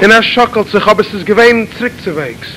In er schockelt sich, ob es ist gewähnt zurückzuwegs.